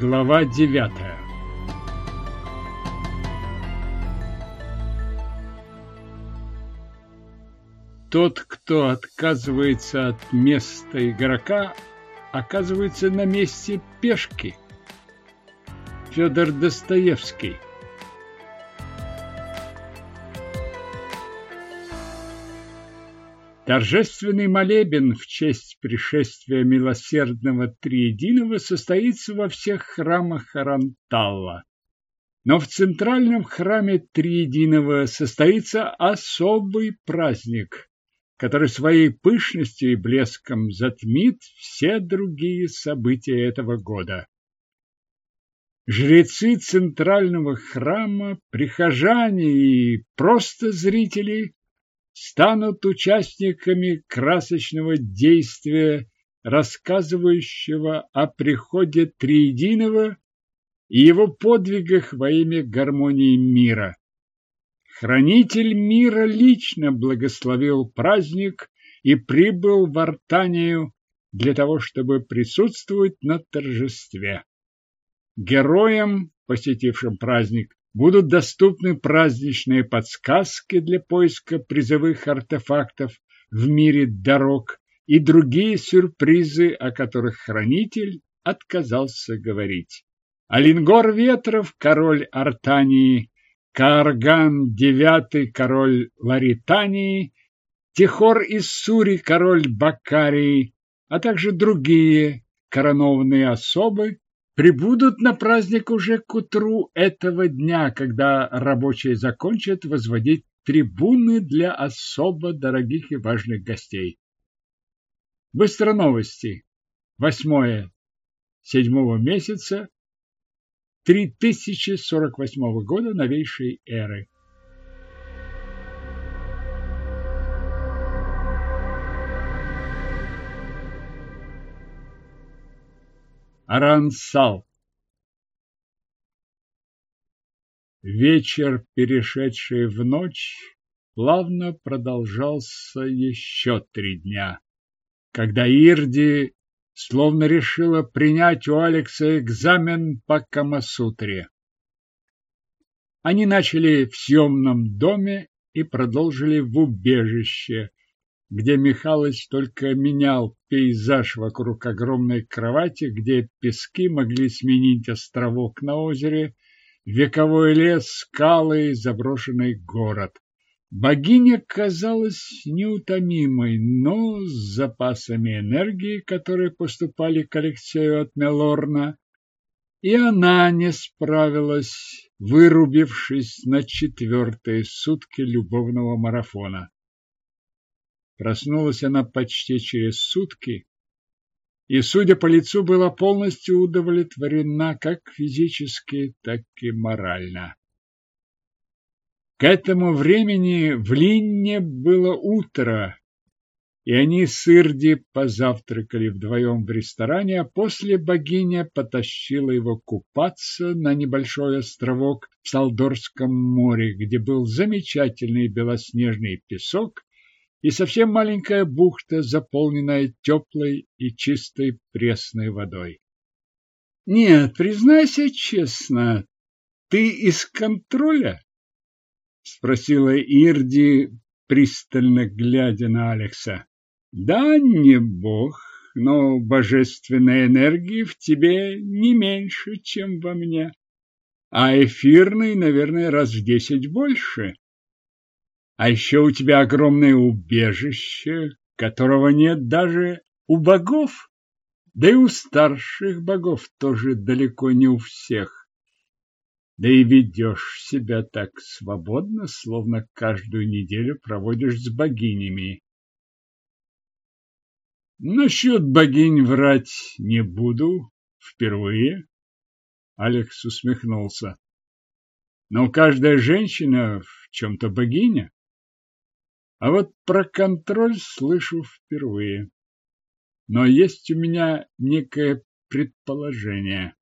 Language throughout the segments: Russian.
Глава девятая Тот, кто отказывается от места игрока, оказывается на месте пешки. Федор Достоевский Торжественный молебен в честь пришествия милосердного Триединого состоится во всех храмах Харанталла. Но в центральном храме Триединого состоится особый праздник, который своей пышностью и блеском затмит все другие события этого года. Жрецы центрального храма, прихожане и просто зрители станут участниками красочного действия, рассказывающего о приходе Триединого и его подвигах во имя гармонии мира. Хранитель мира лично благословил праздник и прибыл в Артанию для того, чтобы присутствовать на торжестве. Героям, посетившим праздник, будут доступны праздничные подсказки для поиска призовых артефактов в мире дорог и другие сюрпризы, о которых хранитель отказался говорить. Алингор Ветров, король Артании, Каарган девятый, король Ларитании, Тихор Иссури, король Бакарии, а также другие коронованные особы прибудут на праздник уже к утру этого дня, когда рабочие закончат возводить трибуны для особо дорогих и важных гостей. Быстро новости. Восьмое седьмого месяца 3048 года новейшей эры. Арансал. Вечер, перешедший в ночь, плавно продолжался еще три дня, когда Ирди словно решила принять у Алекса экзамен по Камасутре. Они начали в съемном доме и продолжили в убежище, где Михалыч только менял пейзаж вокруг огромной кровати, где пески могли сменить островок на озере, вековой лес, скалы и заброшенный город. Богиня казалась неутомимой, но с запасами энергии, которые поступали к Алексею от Мелорна, и она не справилась, вырубившись на четвертые сутки любовного марафона. Проснулась она почти через сутки и, судя по лицу, была полностью удовлетворена как физически, так и морально. К этому времени в Линне было утро, и они с Ирди позавтракали вдвоем в ресторане, а после богиня потащила его купаться на небольшой островок в Салдорском море, где был замечательный белоснежный песок и совсем маленькая бухта, заполненная теплой и чистой пресной водой. Нет, признайся честно, ты из контроля? спросила Ирди, пристально глядя на Алекса. Да, не бог, но божественной энергии в тебе не меньше, чем во мне, а эфирной, наверное, раз в десять больше. А еще у тебя огромное убежище, которого нет даже у богов, да и у старших богов тоже далеко не у всех. Да и ведешь себя так свободно, словно каждую неделю проводишь с богинями. Насчет богинь врать не буду впервые. Алекс усмехнулся. Но каждая женщина в чем-то богиня. А вот про контроль слышу впервые. Но есть у меня некое предположение.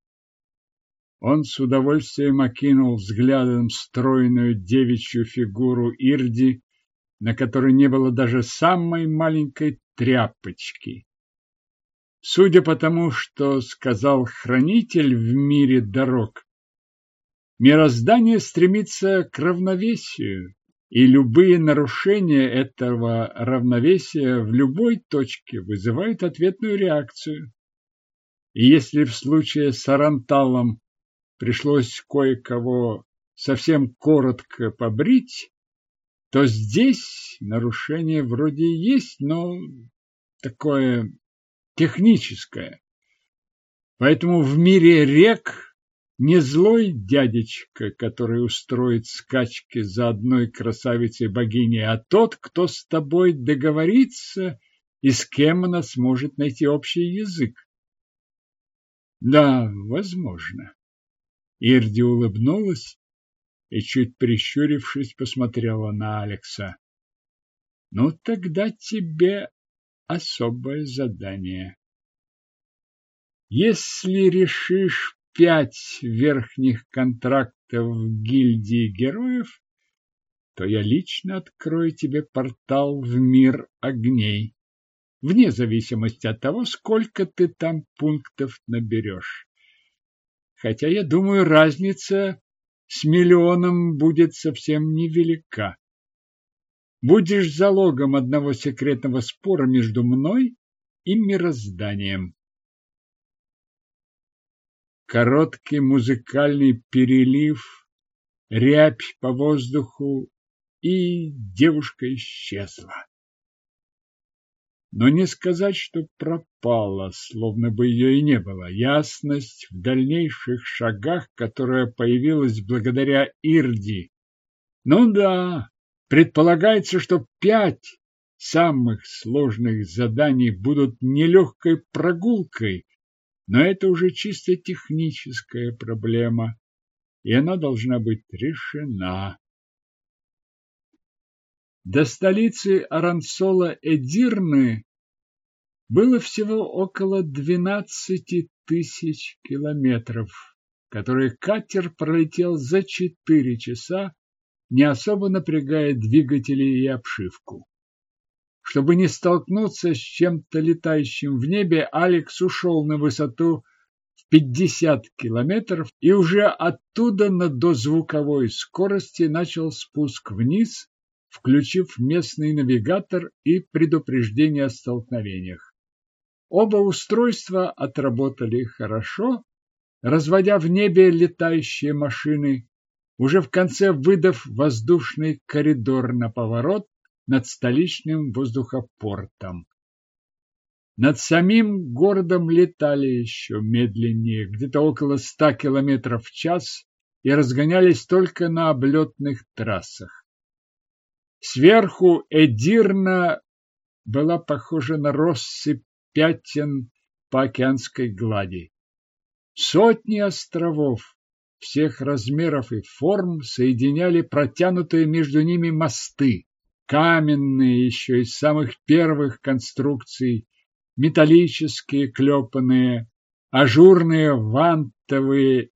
Он с удовольствием окинул взглядом стройную девичью фигуру Ирди, на которой не было даже самой маленькой тряпочки. Судя по тому, что сказал хранитель в мире дорог, мироздание стремится к равновесию, и любые нарушения этого равновесия в любой точке вызывают ответную реакцию. И если в случае с Аранталом пришлось кое-кого совсем коротко побрить, то здесь нарушение вроде есть, но такое техническое. Поэтому в мире рек не злой дядечка, который устроит скачки за одной красавицей-богиней, а тот, кто с тобой договорится и с кем она сможет найти общий язык. Да, возможно. Ирди улыбнулась и, чуть прищурившись, посмотрела на Алекса. Ну, тогда тебе особое задание. Если решишь пять верхних контрактов гильдии героев, то я лично открою тебе портал в мир огней, вне зависимости от того, сколько ты там пунктов наберешь. Хотя, я думаю, разница с миллионом будет совсем невелика. Будешь залогом одного секретного спора между мной и мирозданием. Короткий музыкальный перелив, рябь по воздуху, и девушка исчезла. Но не сказать, что пропала, словно бы ее и не было. Ясность в дальнейших шагах, которая появилась благодаря Ирди. Ну да, предполагается, что пять самых сложных заданий будут нелегкой прогулкой, но это уже чисто техническая проблема, и она должна быть решена. До столицы Арансола Эдирны было всего около двенадцати тысяч километров, которые катер пролетел за четыре часа, не особо напрягая двигатели и обшивку. Чтобы не столкнуться с чем-то летающим в небе, Алекс ушел на высоту в 50 километров и уже оттуда на дозвуковой скорости начал спуск вниз, включив местный навигатор и предупреждение о столкновениях. Оба устройства отработали хорошо, разводя в небе летающие машины, уже в конце выдав воздушный коридор на поворот над столичным воздухопортом. Над самим городом летали еще медленнее, где-то около ста километров в час, и разгонялись только на облетных трассах. Сверху Эдирна была похожа на россыпь пятен по океанской глади. Сотни островов всех размеров и форм соединяли протянутые между ними мосты каменные еще из самых первых конструкций, металлические клепанные, ажурные вантовые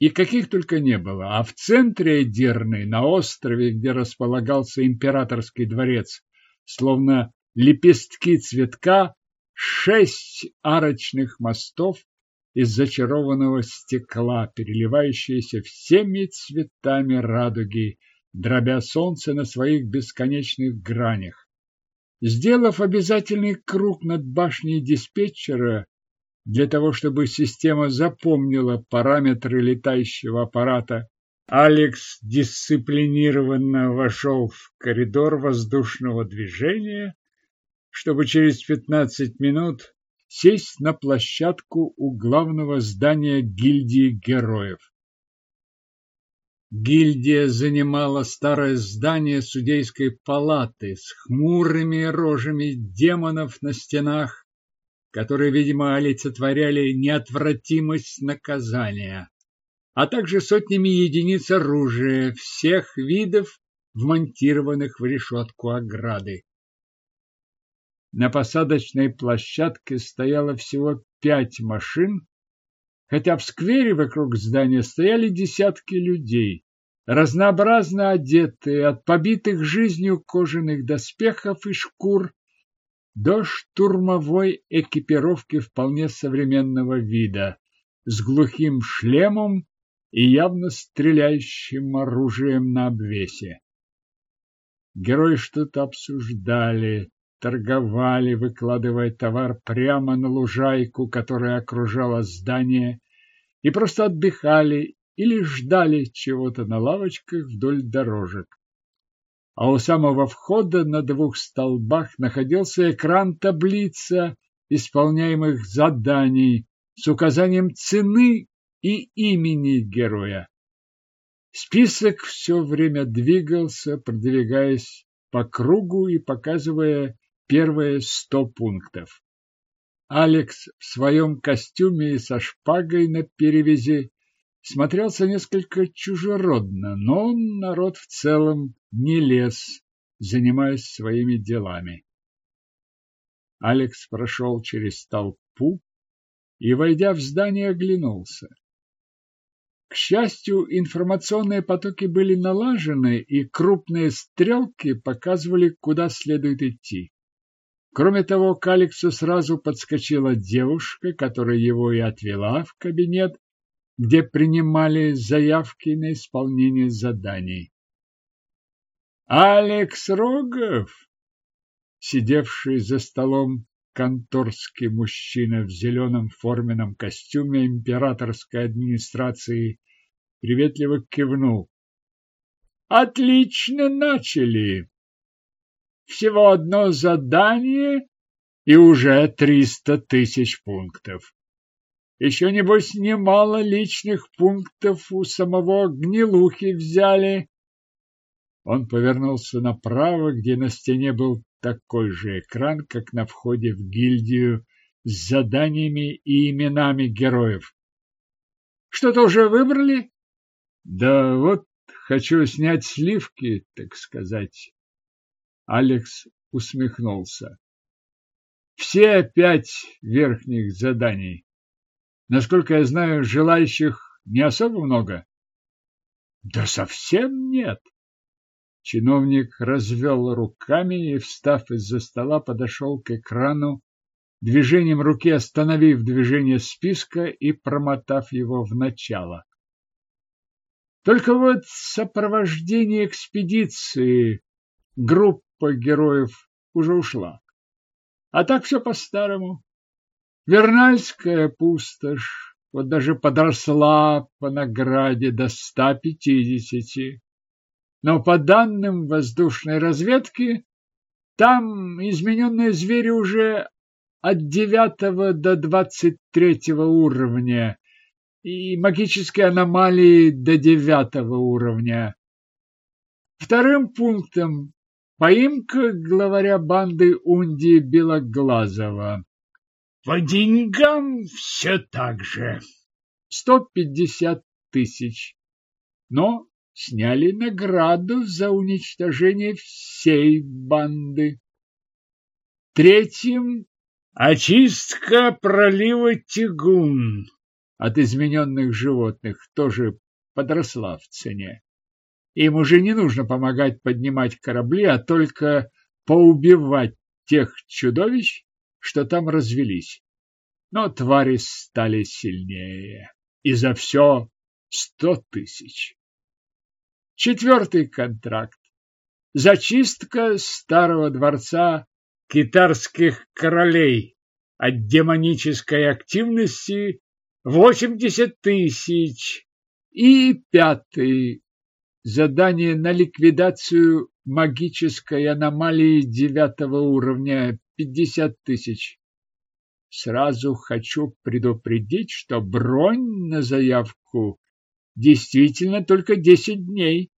и каких только не было. А в центре Эдирны, на острове, где располагался императорский дворец, словно лепестки цветка, шесть арочных мостов из зачарованного стекла, переливающиеся всеми цветами радуги, дробя солнце на своих бесконечных гранях. Сделав обязательный круг над башней диспетчера, для того, чтобы система запомнила параметры летающего аппарата, Алекс дисциплинированно вошел в коридор воздушного движения, чтобы через 15 минут сесть на площадку у главного здания гильдии героев. Гильдия занимала старое здание судейской палаты с хмурыми рожами демонов на стенах, которые, видимо, олицетворяли неотвратимость наказания, а также сотнями единиц оружия всех видов, вмонтированных в решетку ограды. На посадочной площадке стояло всего пять машин, хотя в сквере вокруг здания стояли десятки людей, разнообразно одетые от побитых жизнью кожаных доспехов и шкур до штурмовой экипировки вполне современного вида, с глухим шлемом и явно стреляющим оружием на обвесе. Герои что-то обсуждали, торговали, выкладывая товар прямо на лужайку, которая окружала здание, и просто отдыхали или ждали чего-то на лавочках вдоль дорожек. А у самого входа на двух столбах находился экран-таблица исполняемых заданий с указанием цены и имени героя. Список все время двигался, продвигаясь по кругу и показывая первые сто пунктов. Алекс в своем костюме и со шпагой на перевязи смотрелся несколько чужеродно, но народ в целом не лез, занимаясь своими делами. Алекс прошел через толпу и, войдя в здание, оглянулся. К счастью, информационные потоки были налажены, и крупные стрелки показывали, куда следует идти. Кроме того, к Алексу сразу подскочила девушка, которая его и отвела в кабинет, где принимали заявки на исполнение заданий. Алекс Рогов, сидевший за столом конторский мужчина в зеленом форменном костюме императорской администрации приветливо кивнул. Отлично начали. Всего одно задание и уже триста тысяч пунктов. Еще, небось, немало личных пунктов у самого гнилухи взяли. Он повернулся направо, где на стене был такой же экран, как на входе в гильдию с заданиями и именами героев. Что-то уже выбрали? Да вот хочу снять сливки, так сказать. Алекс усмехнулся. Все пять верхних заданий. Насколько я знаю, желающих не особо много. Да совсем нет. Чиновник развел руками и, встав из-за стола, подошел к экрану, движением руки остановив движение списка и промотав его в начало. Только вот сопровождение экспедиции группа героев уже ушла. А так все по-старому. Вернальская пустошь вот даже подросла по награде до ста пятидесяти но по данным воздушной разведки, там измененные звери уже от девятого до двадцать третьего уровня и магические аномалии до девятого уровня. Вторым пунктом поимка главаря банды Унди Белоглазова. По деньгам все так же. Сто пятьдесят тысяч. Но сняли награду за уничтожение всей банды. Третьим – очистка пролива Тигун от измененных животных тоже подросла в цене. Им уже не нужно помогать поднимать корабли, а только поубивать тех чудовищ, что там развелись. Но твари стали сильнее. И за все сто тысяч. Четвертый контракт. Зачистка старого дворца китарских королей от демонической активности 80 тысяч. И пятый. Задание на ликвидацию магической аномалии девятого уровня 50 тысяч. Сразу хочу предупредить, что бронь на заявку действительно только десять дней.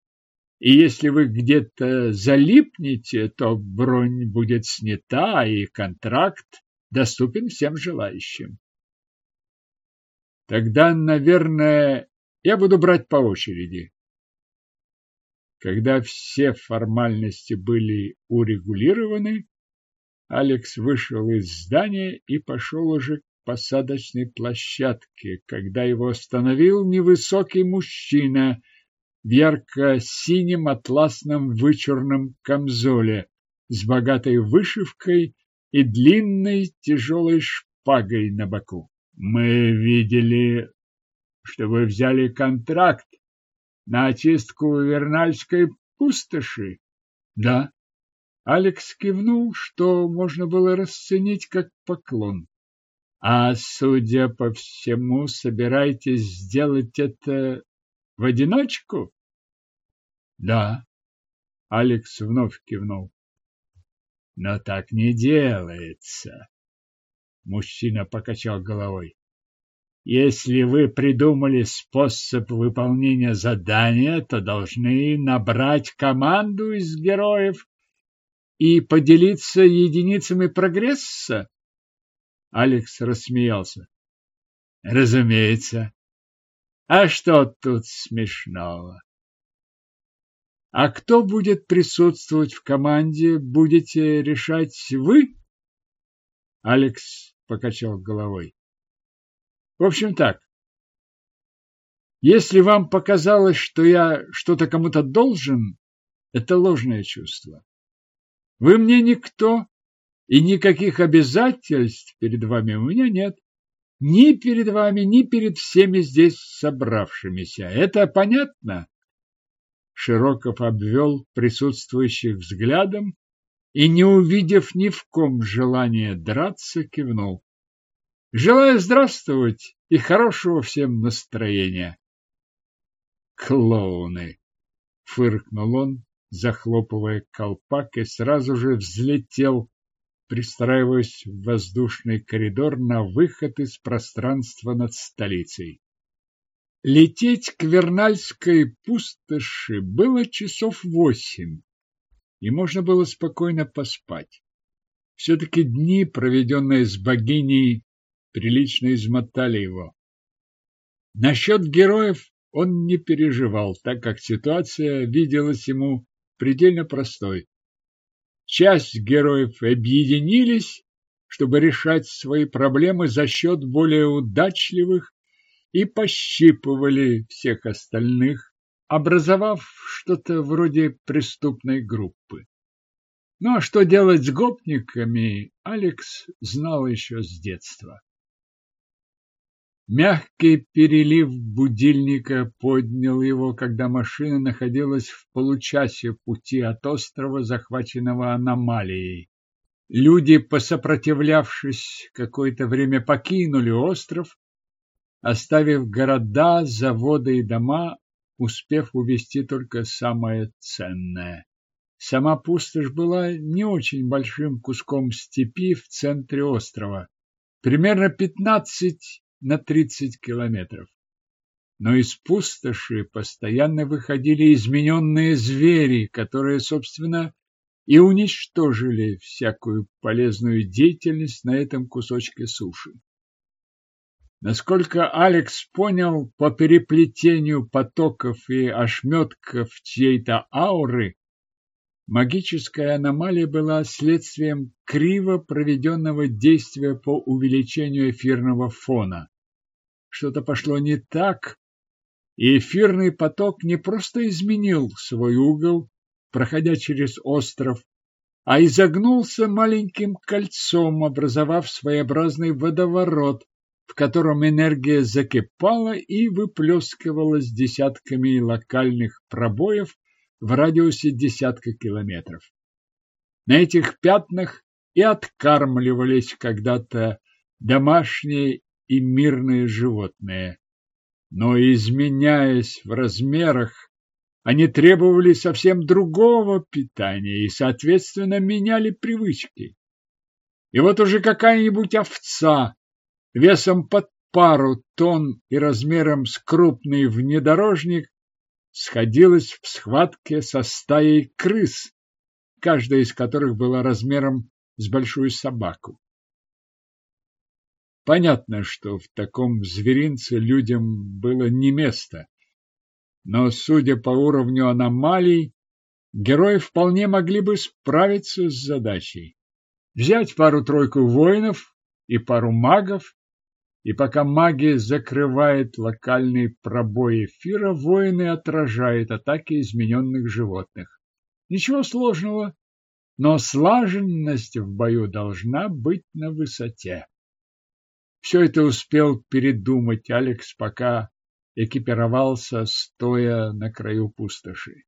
И если вы где-то залипнете, то бронь будет снята, и контракт доступен всем желающим. Тогда, наверное, я буду брать по очереди. Когда все формальности были урегулированы, Алекс вышел из здания и пошел уже посадочной площадке, когда его остановил невысокий мужчина в ярко-синем атласном вычурном камзоле с богатой вышивкой и длинной тяжелой шпагой на боку. Мы видели, что вы взяли контракт на очистку Вернальской пустоши. Да. Алекс кивнул, что можно было расценить как поклон. А, судя по всему, собираетесь сделать это в одиночку? Да. Алекс вновь кивнул. Но так не делается. Мужчина покачал головой. Если вы придумали способ выполнения задания, то должны набрать команду из героев и поделиться единицами прогресса. Алекс рассмеялся. Разумеется. А что тут смешного? А кто будет присутствовать в команде, будете решать вы? Алекс покачал головой. В общем так. Если вам показалось, что я что-то кому-то должен, это ложное чувство. Вы мне никто, и никаких обязательств перед вами у меня нет. Ни перед вами, ни перед всеми здесь собравшимися. Это понятно? Широков обвел присутствующих взглядом и, не увидев ни в ком желания драться, кивнул. Желаю здравствовать и хорошего всем настроения. Клоуны! Фыркнул он, захлопывая колпак, и сразу же взлетел, пристраиваясь в воздушный коридор на выход из пространства над столицей. Лететь к Вернальской пустоши было часов восемь, и можно было спокойно поспать. Все-таки дни, проведенные с богиней, прилично измотали его. Насчет героев он не переживал, так как ситуация виделась ему предельно простой. Часть героев объединились, чтобы решать свои проблемы за счет более удачливых и пощипывали всех остальных, образовав что-то вроде преступной группы. Ну а что делать с гопниками, Алекс знал еще с детства. Мягкий перелив будильника поднял его, когда машина находилась в получасе пути от острова, захваченного аномалией. Люди, посопротивлявшись, какое-то время покинули остров, оставив города, заводы и дома, успев увезти только самое ценное. Сама пустошь была не очень большим куском степи в центре острова, примерно пятнадцать на 30 километров. Но из пустоши постоянно выходили измененные звери, которые, собственно, и уничтожили всякую полезную деятельность на этом кусочке суши. Насколько Алекс понял по переплетению потоков и ошметков чьей-то ауры, Магическая аномалия была следствием криво проведенного действия по увеличению эфирного фона. Что-то пошло не так, и эфирный поток не просто изменил свой угол, проходя через остров, а изогнулся маленьким кольцом, образовав своеобразный водоворот, в котором энергия закипала и выплескивалась десятками локальных пробоев в радиусе десятка километров. На этих пятнах и откармливались когда-то домашние и мирные животные. Но, изменяясь в размерах, они требовали совсем другого питания и, соответственно, меняли привычки. И вот уже какая-нибудь овца весом под пару тонн и размером с крупный внедорожник сходилась в схватке со стаей крыс, каждая из которых была размером с большую собаку. Понятно, что в таком зверинце людям было не место, но, судя по уровню аномалий, герои вполне могли бы справиться с задачей. Взять пару-тройку воинов и пару магов и пока магия закрывает локальный пробой эфира, воины отражают атаки измененных животных. Ничего сложного. но слаженность в бою должна быть на высоте. Все это успел передумать Алекс, пока экипировался, стоя на краю пустоши.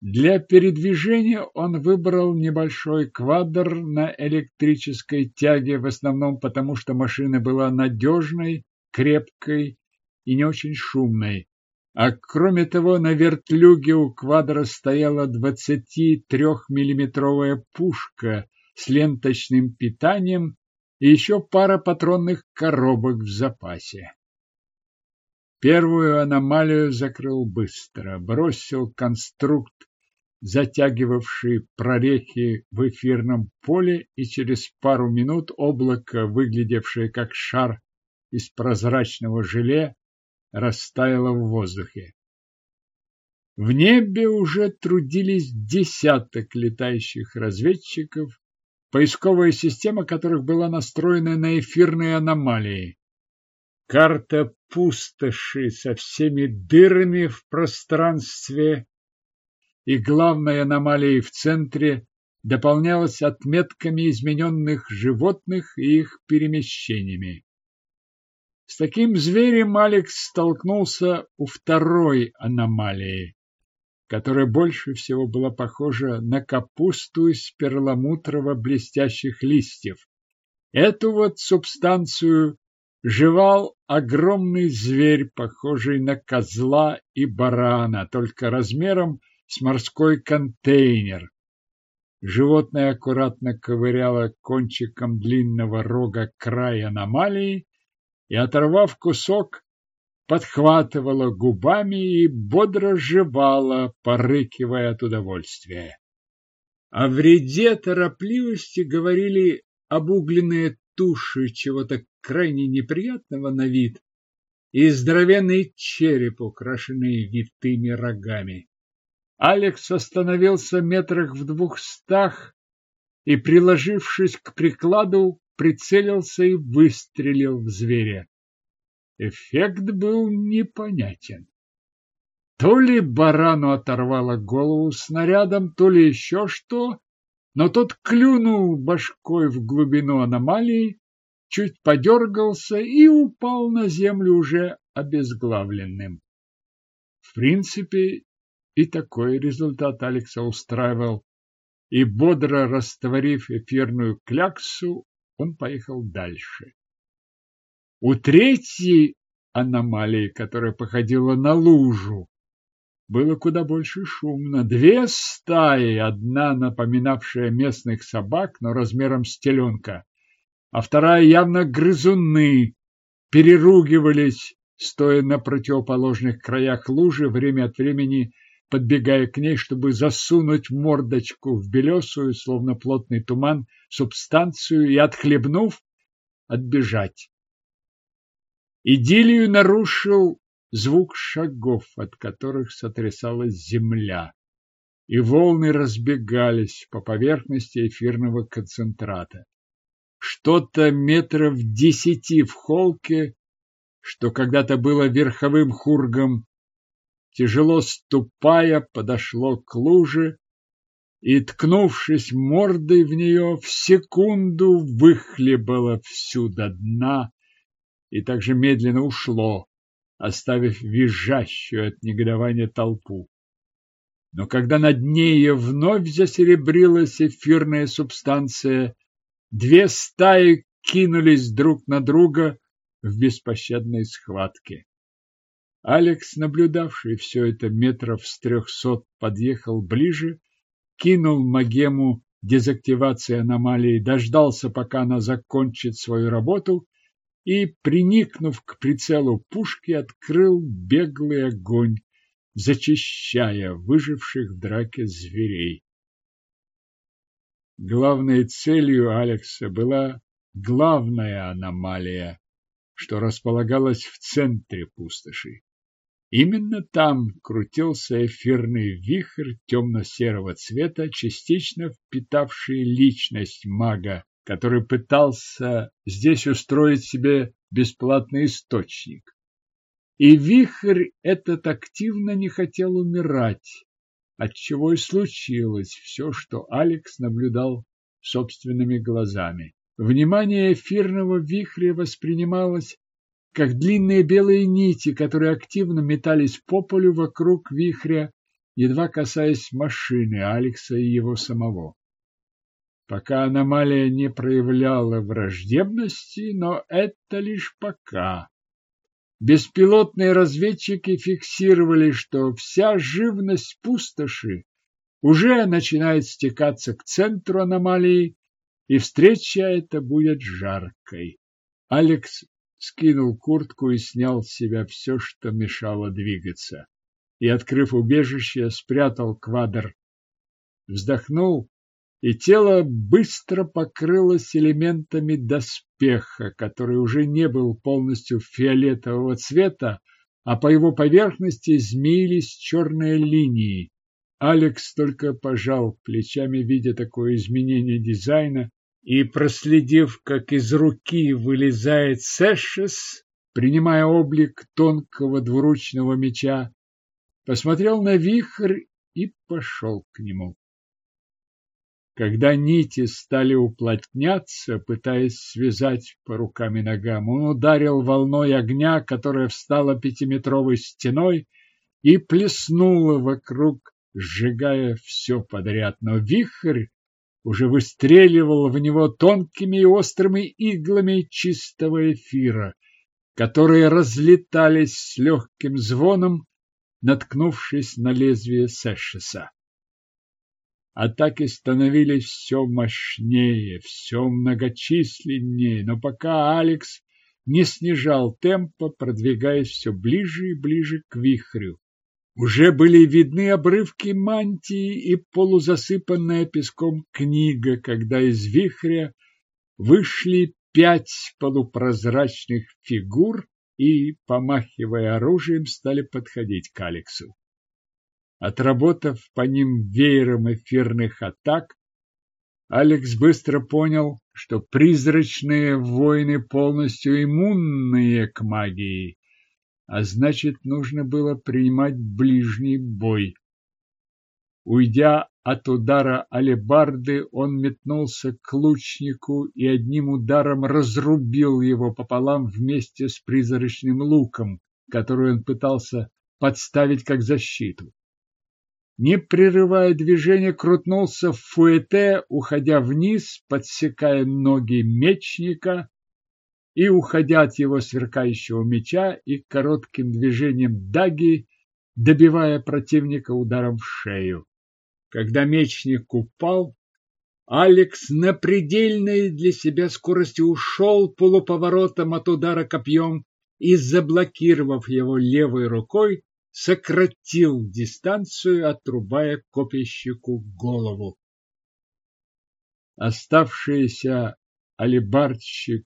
Для передвижения он выбрал небольшой квадр на электрической тяге, в основном потому, что машина была надежной, крепкой и не очень шумной. А кроме того, на вертлюге у квадра стояла 23-миллиметровая пушка с ленточным питанием и еще пара патронных коробок в запасе. Первую аномалию закрыл быстро, бросил конструкт затягивавший прорехи в эфирном поле, и через пару минут облако, выглядевшее как шар из прозрачного желе, растаяло в воздухе. В небе уже трудились десяток летающих разведчиков, поисковая система которых была настроена на эфирные аномалии. Карта пустоши со всеми дырами в пространстве и главной аномалией в центре дополнялась отметками измененных животных и их перемещениями. С таким зверем Алекс столкнулся у второй аномалии, которая больше всего была похожа на капусту из перламутрово-блестящих листьев. Эту вот субстанцию жевал огромный зверь, похожий на козла и барана, только размером с морской контейнер. Животное аккуратно ковыряло кончиком длинного рога край аномалии и, оторвав кусок, подхватывала губами и бодро жевала, порыкивая от удовольствия. О вреде торопливости говорили обугленные туши чего-то крайне неприятного на вид и здоровенный череп, украшенный витыми рогами. Алекс остановился метрах в двухстах и, приложившись к прикладу, прицелился и выстрелил в зверя. Эффект был непонятен. То ли барану оторвало голову снарядом, то ли еще что, но тот клюнул башкой в глубину аномалии, чуть подергался и упал на землю уже обезглавленным. В принципе, и такой результат Алекса устраивал. И бодро растворив эфирную кляксу, он поехал дальше. У третьей аномалии, которая походила на лужу, было куда больше шумно. Две стаи, одна напоминавшая местных собак, но размером с теленка, а вторая явно грызуны, переругивались, стоя на противоположных краях лужи, время от времени подбегая к ней, чтобы засунуть мордочку в белесую, словно плотный туман, субстанцию и, отхлебнув, отбежать. Идиллию нарушил звук шагов, от которых сотрясалась земля, и волны разбегались по поверхности эфирного концентрата. Что-то метров десяти в холке, что когда-то было верховым хургом, тяжело ступая, подошло к луже и, ткнувшись мордой в нее, в секунду выхлебало всю до дна и также медленно ушло, оставив визжащую от негодования толпу. Но когда на дне ее вновь засеребрилась эфирная субстанция, две стаи кинулись друг на друга в беспощадной схватке. Алекс, наблюдавший все это метров с трехсот, подъехал ближе, кинул магему дезактивации аномалии, дождался, пока она закончит свою работу и, приникнув к прицелу пушки, открыл беглый огонь, зачищая выживших в драке зверей. Главной целью Алекса была главная аномалия, что располагалась в центре пустоши. Именно там крутился эфирный вихрь темно-серого цвета, частично впитавший личность мага, который пытался здесь устроить себе бесплатный источник. И вихрь этот активно не хотел умирать, отчего и случилось все, что Алекс наблюдал собственными глазами. Внимание эфирного вихря воспринималось как длинные белые нити, которые активно метались по полю вокруг вихря, едва касаясь машины Алекса и его самого. Пока аномалия не проявляла враждебности, но это лишь пока. Беспилотные разведчики фиксировали, что вся живность пустоши уже начинает стекаться к центру аномалии, и встреча эта будет жаркой. Алекс скинул куртку и снял с себя все, что мешало двигаться. И, открыв убежище, спрятал квадр. Вздохнул, и тело быстро покрылось элементами доспеха, который уже не был полностью фиолетового цвета, а по его поверхности змеились черные линии. Алекс только пожал плечами, видя такое изменение дизайна, и, проследив, как из руки вылезает Сэшес, принимая облик тонкого двуручного меча, посмотрел на вихрь и пошел к нему. Когда нити стали уплотняться, пытаясь связать по рукам и ногам, он ударил волной огня, которая встала пятиметровой стеной и плеснула вокруг, сжигая все подряд. Но вихрь уже выстреливал в него тонкими и острыми иглами чистого эфира, которые разлетались с легким звоном, наткнувшись на лезвие Сэшеса. Атаки становились все мощнее, все многочисленнее, но пока Алекс не снижал темпа, продвигаясь все ближе и ближе к вихрю. Уже были видны обрывки мантии и полузасыпанная песком книга, когда из вихря вышли пять полупрозрачных фигур и, помахивая оружием, стали подходить к Алексу. Отработав по ним веером эфирных атак, Алекс быстро понял, что призрачные воины полностью иммунные к магии а значит, нужно было принимать ближний бой. Уйдя от удара алебарды, он метнулся к лучнику и одним ударом разрубил его пополам вместе с призрачным луком, который он пытался подставить как защиту. Не прерывая движения, крутнулся в фуэте, уходя вниз, подсекая ноги мечника, и, уходя от его сверкающего меча и коротким движением даги, добивая противника ударом в шею. Когда мечник упал, Алекс на предельной для себя скорости ушел полуповоротом от удара копьем и, заблокировав его левой рукой, сократил дистанцию, отрубая копейщику голову. Оставшийся алибардщик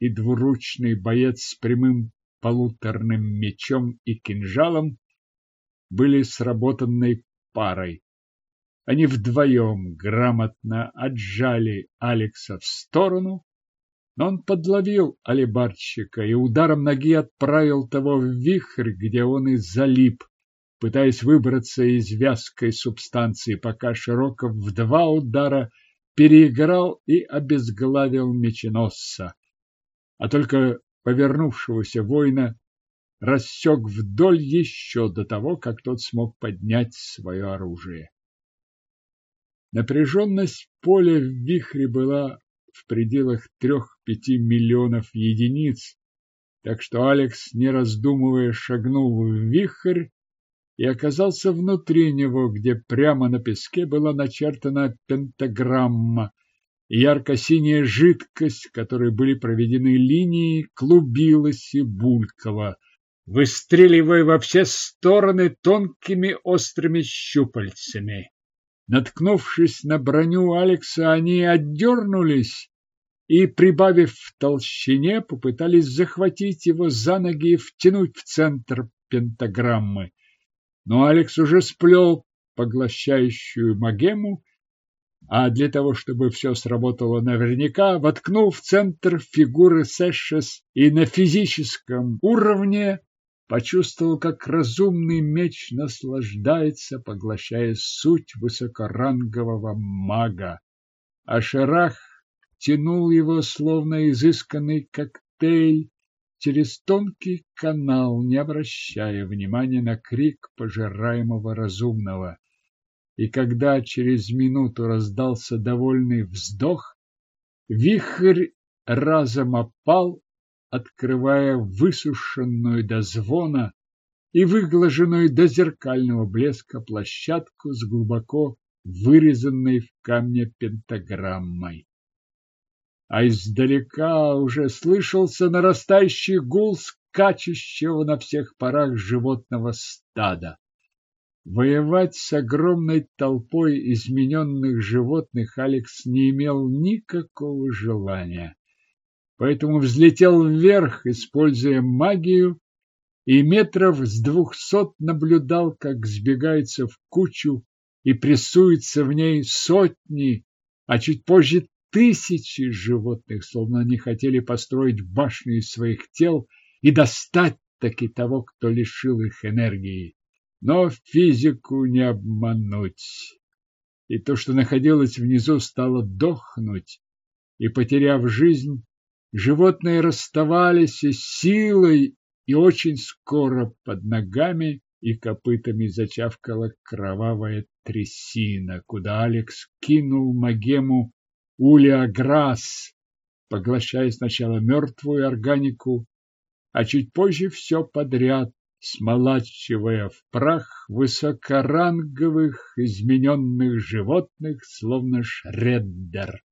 и двуручный боец с прямым полуторным мечом и кинжалом были сработанной парой. Они вдвоем грамотно отжали Алекса в сторону, но он подловил алибарщика и ударом ноги отправил того в вихрь, где он и залип, пытаясь выбраться из вязкой субстанции, пока Широков в два удара переиграл и обезглавил меченосца а только повернувшегося воина рассек вдоль еще до того, как тот смог поднять свое оружие. Напряженность поля в вихре была в пределах трех-пяти миллионов единиц, так что Алекс, не раздумывая, шагнул в вихрь и оказался внутри него, где прямо на песке была начертана пентаграмма Ярко-синяя жидкость, которой были проведены линии, клубилась и булькала, выстреливая во все стороны тонкими острыми щупальцами. Наткнувшись на броню Алекса, они отдернулись и, прибавив в толщине, попытались захватить его за ноги и втянуть в центр пентаграммы. Но Алекс уже сплел поглощающую магему а для того, чтобы все сработало наверняка, воткнул в центр фигуры Сэшес и на физическом уровне почувствовал, как разумный меч наслаждается, поглощая суть высокорангового мага. А Шарах тянул его, словно изысканный коктейль, через тонкий канал, не обращая внимания на крик пожираемого разумного. И когда через минуту раздался довольный вздох, вихрь разом опал, открывая высушенную до звона и выглаженную до зеркального блеска площадку с глубоко вырезанной в камне пентаграммой а издалека уже слышался нарастающий гул скачущего на всех парах животного стада. Воевать с огромной толпой измененных животных Алекс не имел никакого желания. Поэтому взлетел вверх, используя магию, и метров с двухсот наблюдал, как сбегаются в кучу и прессуются в ней сотни, а чуть позже тысячи животных, словно они хотели построить башню из своих тел и достать таки того, кто лишил их энергии. Но физику не обмануть. И то, что находилось внизу, стало дохнуть. И, потеряв жизнь, животные расставались с силой, и очень скоро под ногами и копытами зачавкала кровавая трясина, куда Алекс кинул Магему улиаграс, поглощая сначала мертвую органику, а чуть позже все подряд, смолачивая в прах высокоранговых измененных животных, словно шреддер.